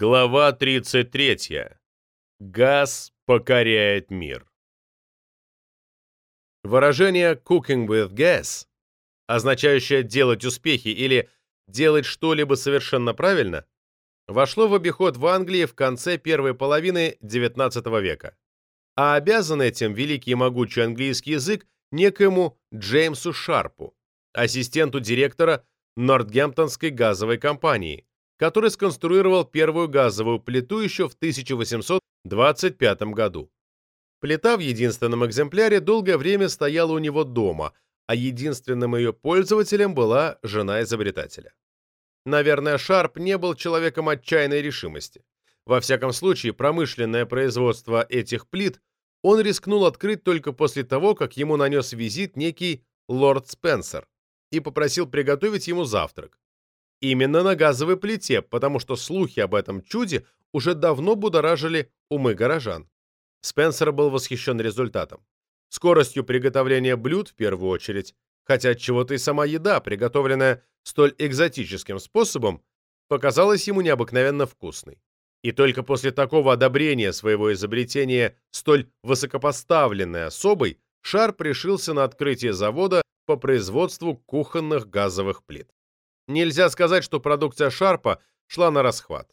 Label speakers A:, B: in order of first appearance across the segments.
A: Глава 33. Газ покоряет мир. Выражение «cooking with gas», означающее «делать успехи» или «делать что-либо совершенно правильно», вошло в обиход в Англии в конце первой половины XIX века, а обязан этим великий и могучий английский язык некоему Джеймсу Шарпу, ассистенту директора Нортгемптонской газовой компании, который сконструировал первую газовую плиту еще в 1825 году. Плита в единственном экземпляре долгое время стояла у него дома, а единственным ее пользователем была жена изобретателя. Наверное, Шарп не был человеком отчаянной решимости. Во всяком случае, промышленное производство этих плит он рискнул открыть только после того, как ему нанес визит некий лорд Спенсер и попросил приготовить ему завтрак. Именно на газовой плите, потому что слухи об этом чуде уже давно будоражили умы горожан. Спенсер был восхищен результатом. Скоростью приготовления блюд в первую очередь, хотя от чего-то и сама еда, приготовленная столь экзотическим способом, показалась ему необыкновенно вкусной. И только после такого одобрения своего изобретения столь высокопоставленной особой Шарп решился на открытие завода по производству кухонных газовых плит. Нельзя сказать, что продукция Шарпа шла на расхват.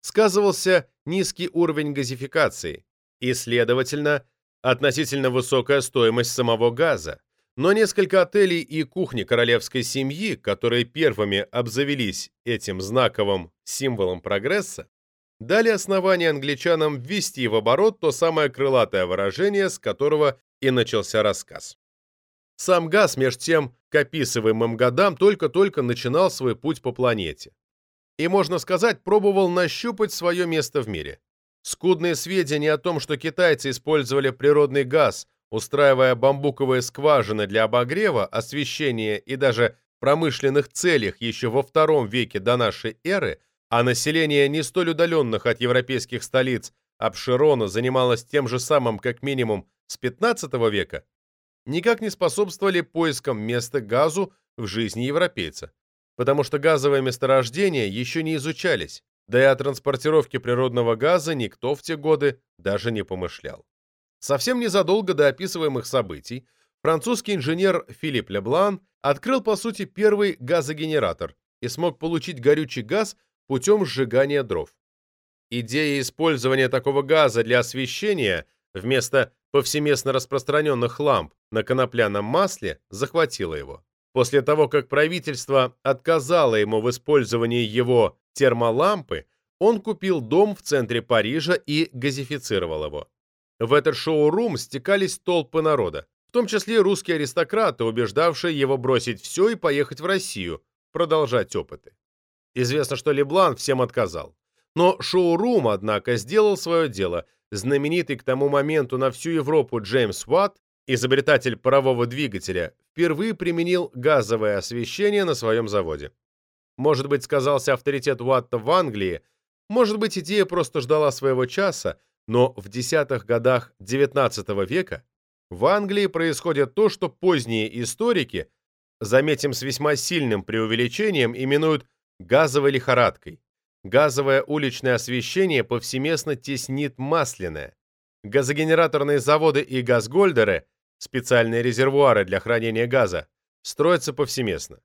A: Сказывался низкий уровень газификации и, следовательно, относительно высокая стоимость самого газа. Но несколько отелей и кухни королевской семьи, которые первыми обзавелись этим знаковым символом прогресса, дали основание англичанам ввести в оборот то самое крылатое выражение, с которого и начался рассказ. Сам газ, меж тем, к описываемым годам только-только начинал свой путь по планете. И, можно сказать, пробовал нащупать свое место в мире. Скудные сведения о том, что китайцы использовали природный газ, устраивая бамбуковые скважины для обогрева, освещения и даже промышленных целях еще во втором веке до нашей эры, а население не столь удаленных от европейских столиц Абширона занималось тем же самым как минимум с 15 века, никак не способствовали поискам места газу в жизни европейца, потому что газовые месторождения еще не изучались, да и о транспортировке природного газа никто в те годы даже не помышлял. Совсем незадолго до описываемых событий французский инженер Филипп Леблан открыл, по сути, первый газогенератор и смог получить горючий газ путем сжигания дров. Идея использования такого газа для освещения вместо повсеместно распространенных ламп на конопляном масле захватила его. После того, как правительство отказало ему в использовании его термолампы, он купил дом в центре Парижа и газифицировал его. В этот шоу-рум стекались толпы народа, в том числе русские аристократы, убеждавшие его бросить все и поехать в Россию, продолжать опыты. Известно, что Леблан всем отказал. Но шоу-рум, однако, сделал свое дело – знаменитый к тому моменту на всю Европу Джеймс Уатт, изобретатель парового двигателя, впервые применил газовое освещение на своем заводе. Может быть, сказался авторитет Уатта в Англии, может быть, идея просто ждала своего часа, но в десятых годах XIX века в Англии происходит то, что поздние историки, заметим с весьма сильным преувеличением, именуют газовой лихорадкой. Газовое уличное освещение повсеместно теснит масляное. Газогенераторные заводы и газгольдеры, специальные резервуары для хранения газа, строятся повсеместно.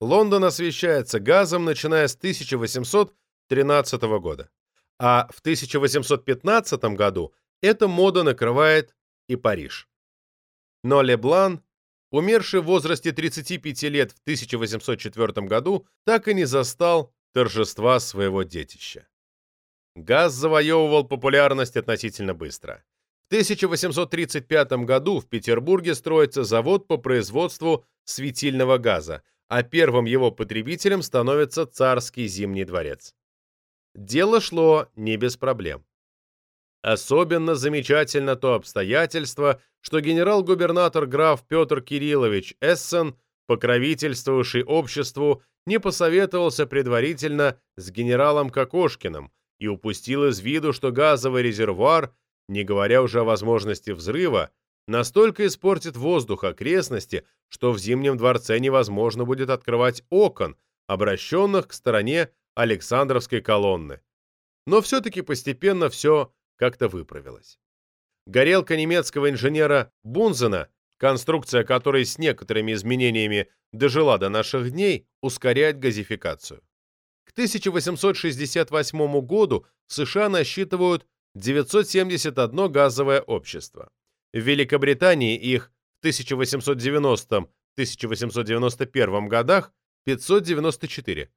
A: Лондон освещается газом, начиная с 1813 года. А в 1815 году эта мода накрывает и Париж. Но Леблан, умерший в возрасте 35 лет в 1804 году, так и не застал торжества своего детища. Газ завоевывал популярность относительно быстро. В 1835 году в Петербурге строится завод по производству светильного газа, а первым его потребителем становится царский зимний дворец. Дело шло не без проблем. Особенно замечательно то обстоятельство, что генерал-губернатор граф Петр Кириллович Эссен, покровительствовавший обществу не посоветовался предварительно с генералом Кокошкиным и упустил из виду, что газовый резервуар, не говоря уже о возможности взрыва, настолько испортит воздух окрестности, что в Зимнем дворце невозможно будет открывать окон, обращенных к стороне Александровской колонны. но все-таки постепенно все как-то выправилось. Горелка немецкого инженера Бунзена, конструкция которой с некоторыми изменениями дожила до наших дней, ускоряет газификацию. К 1868 году США насчитывают 971 газовое общество. В Великобритании их в 1890-1891 годах 594.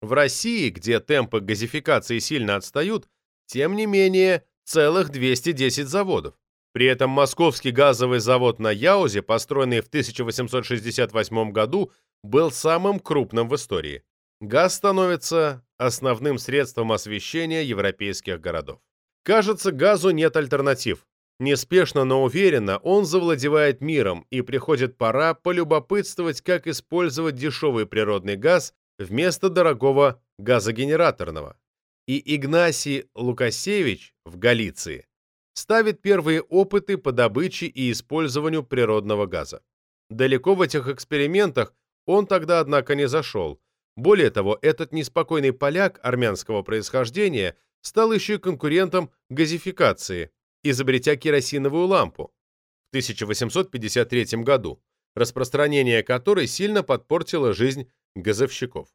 A: В России, где темпы газификации сильно отстают, тем не менее целых 210 заводов. При этом Московский газовый завод на Яузе, построенный в 1868 году, был самым крупным в истории. Газ становится основным средством освещения европейских городов. Кажется, газу нет альтернатив. Неспешно, но уверенно он завладевает миром, и приходит пора полюбопытствовать, как использовать дешевый природный газ вместо дорогого газогенераторного. И Игнасий Лукасевич в Галиции ставит первые опыты по добыче и использованию природного газа. Далеко в этих экспериментах он тогда, однако, не зашел. Более того, этот неспокойный поляк армянского происхождения стал еще и конкурентом газификации, изобретя керосиновую лампу в 1853 году, распространение которой сильно подпортило жизнь газовщиков.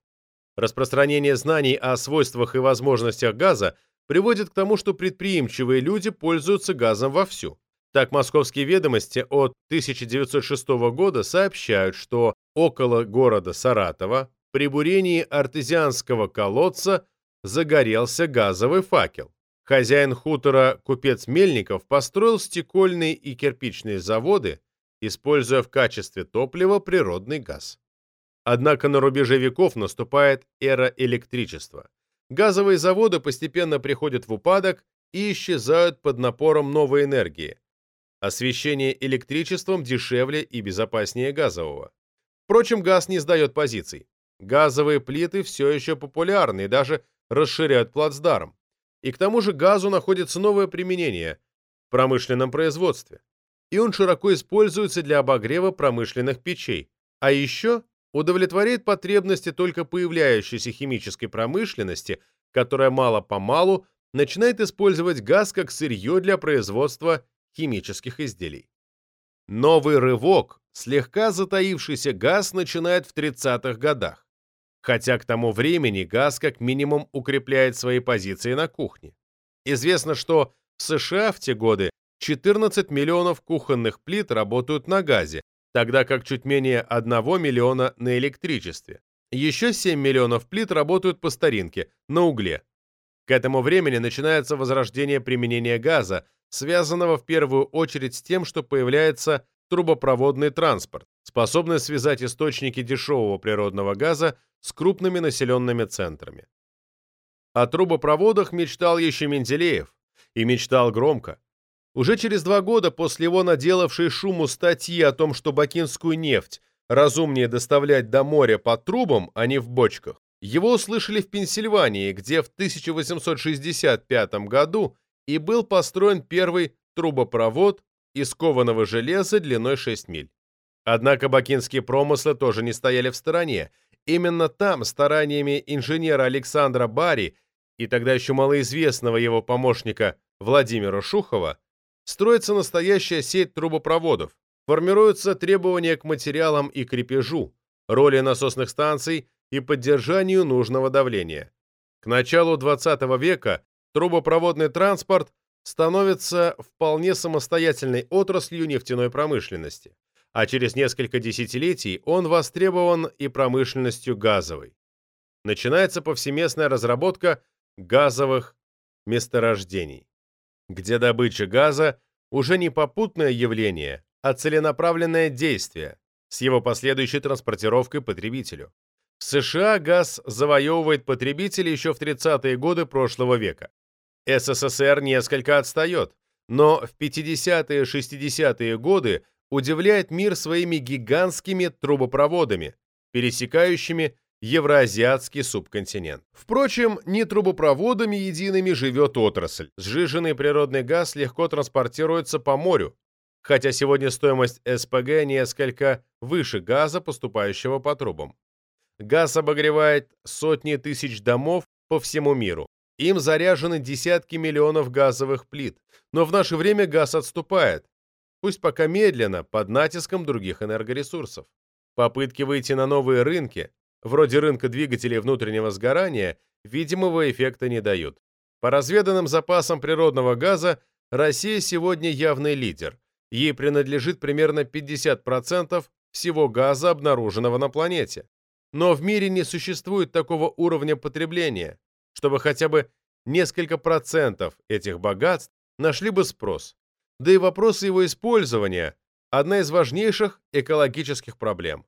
A: Распространение знаний о свойствах и возможностях газа приводит к тому, что предприимчивые люди пользуются газом вовсю. Так, московские ведомости от 1906 года сообщают, что около города Саратова при бурении артезианского колодца загорелся газовый факел. Хозяин хутора купец Мельников построил стекольные и кирпичные заводы, используя в качестве топлива природный газ. Однако на рубеже веков наступает эра электричества. Газовые заводы постепенно приходят в упадок и исчезают под напором новой энергии. Освещение электричеством дешевле и безопаснее газового. Впрочем, газ не сдает позиций. Газовые плиты все еще популярны и даже расширяют плацдарм. И к тому же газу находится новое применение в промышленном производстве. И он широко используется для обогрева промышленных печей. А еще удовлетворяет потребности только появляющейся химической промышленности, которая мало-помалу начинает использовать газ как сырье для производства химических изделий. Новый рывок, слегка затаившийся газ начинает в 30-х годах, хотя к тому времени газ как минимум укрепляет свои позиции на кухне. Известно, что в США в те годы 14 миллионов кухонных плит работают на газе, тогда как чуть менее 1 миллиона на электричестве. Еще 7 миллионов плит работают по старинке, на угле. К этому времени начинается возрождение применения газа, связанного в первую очередь с тем, что появляется трубопроводный транспорт, способный связать источники дешевого природного газа с крупными населенными центрами. О трубопроводах мечтал еще Менделеев, и мечтал громко. Уже через два года после его наделавшей шуму статьи о том, что бакинскую нефть разумнее доставлять до моря по трубам, а не в бочках, его услышали в Пенсильвании, где в 1865 году и был построен первый трубопровод из кованого железа длиной 6 миль. Однако бакинские промыслы тоже не стояли в стороне. Именно там стараниями инженера Александра Барри и тогда еще малоизвестного его помощника Владимира Шухова строится настоящая сеть трубопроводов, формируются требования к материалам и крепежу, роли насосных станций и поддержанию нужного давления. К началу 20 века трубопроводный транспорт становится вполне самостоятельной отраслью нефтяной промышленности, а через несколько десятилетий он востребован и промышленностью газовой. Начинается повсеместная разработка газовых месторождений где добыча газа уже не попутное явление, а целенаправленное действие с его последующей транспортировкой потребителю. В США газ завоевывает потребителей еще в 30-е годы прошлого века. СССР несколько отстает, но в 50-е 60-е годы удивляет мир своими гигантскими трубопроводами, пересекающими евроазиатский субконтинент. Впрочем, не трубопроводами едиными живет отрасль. Сжиженный природный газ легко транспортируется по морю, хотя сегодня стоимость СПГ несколько выше газа, поступающего по трубам. Газ обогревает сотни тысяч домов по всему миру. Им заряжены десятки миллионов газовых плит, но в наше время газ отступает, пусть пока медленно, под натиском других энергоресурсов. Попытки выйти на новые рынки, вроде рынка двигателей внутреннего сгорания, видимого эффекта не дают. По разведанным запасам природного газа Россия сегодня явный лидер. Ей принадлежит примерно 50% всего газа, обнаруженного на планете. Но в мире не существует такого уровня потребления, чтобы хотя бы несколько процентов этих богатств нашли бы спрос. Да и вопросы его использования – одна из важнейших экологических проблем.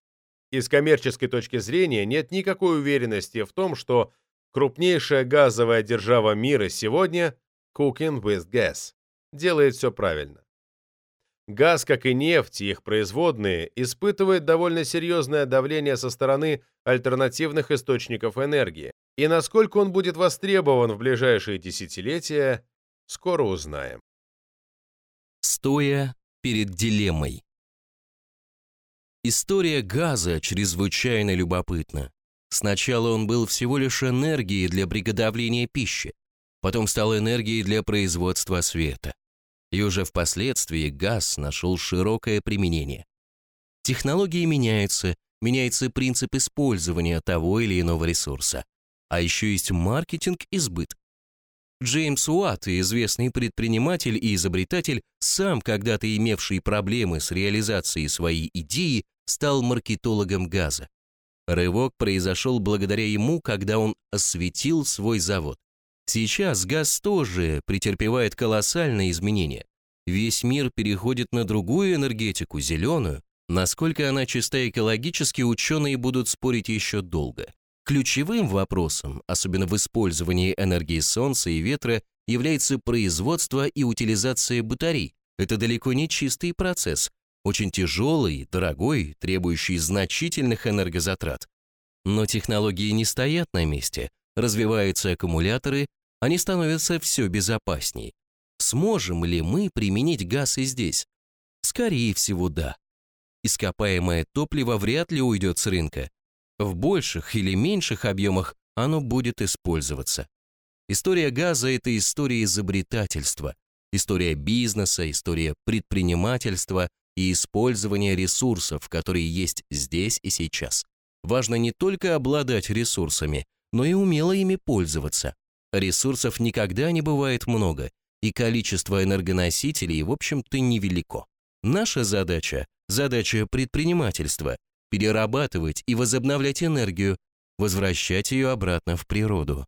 A: И с коммерческой точки зрения нет никакой уверенности в том, что крупнейшая газовая держава мира сегодня – Cooking with Gas – делает все правильно. Газ, как и нефть и их производные, испытывает довольно серьезное давление со стороны альтернативных источников энергии, и насколько он будет востребован в ближайшие десятилетия, скоро узнаем.
B: Стоя перед дилеммой. История газа чрезвычайно любопытна. Сначала он был всего лишь энергией для приготовления пищи, потом стал энергией для производства света. И уже впоследствии газ нашел широкое применение. Технологии меняются, меняется принцип использования того или иного ресурса. А еще есть маркетинг и сбыт. Джеймс Уатт, известный предприниматель и изобретатель, сам когда-то имевший проблемы с реализацией своей идеи, стал маркетологом газа. Рывок произошел благодаря ему, когда он осветил свой завод. Сейчас газ тоже претерпевает колоссальные изменения. Весь мир переходит на другую энергетику, зеленую. Насколько она чиста экологически, ученые будут спорить еще долго. Ключевым вопросом, особенно в использовании энергии солнца и ветра, является производство и утилизация батарей. Это далеко не чистый процесс, очень тяжелый, дорогой, требующий значительных энергозатрат. Но технологии не стоят на месте, развиваются аккумуляторы, они становятся все безопасней. Сможем ли мы применить газ и здесь? Скорее всего, да. Ископаемое топливо вряд ли уйдет с рынка. В больших или меньших объемах оно будет использоваться. История газа – это история изобретательства, история бизнеса, история предпринимательства и использования ресурсов, которые есть здесь и сейчас. Важно не только обладать ресурсами, но и умело ими пользоваться. Ресурсов никогда не бывает много, и количество энергоносителей, в общем-то, невелико. Наша задача, задача предпринимательства – перерабатывать и возобновлять энергию, возвращать ее обратно в природу.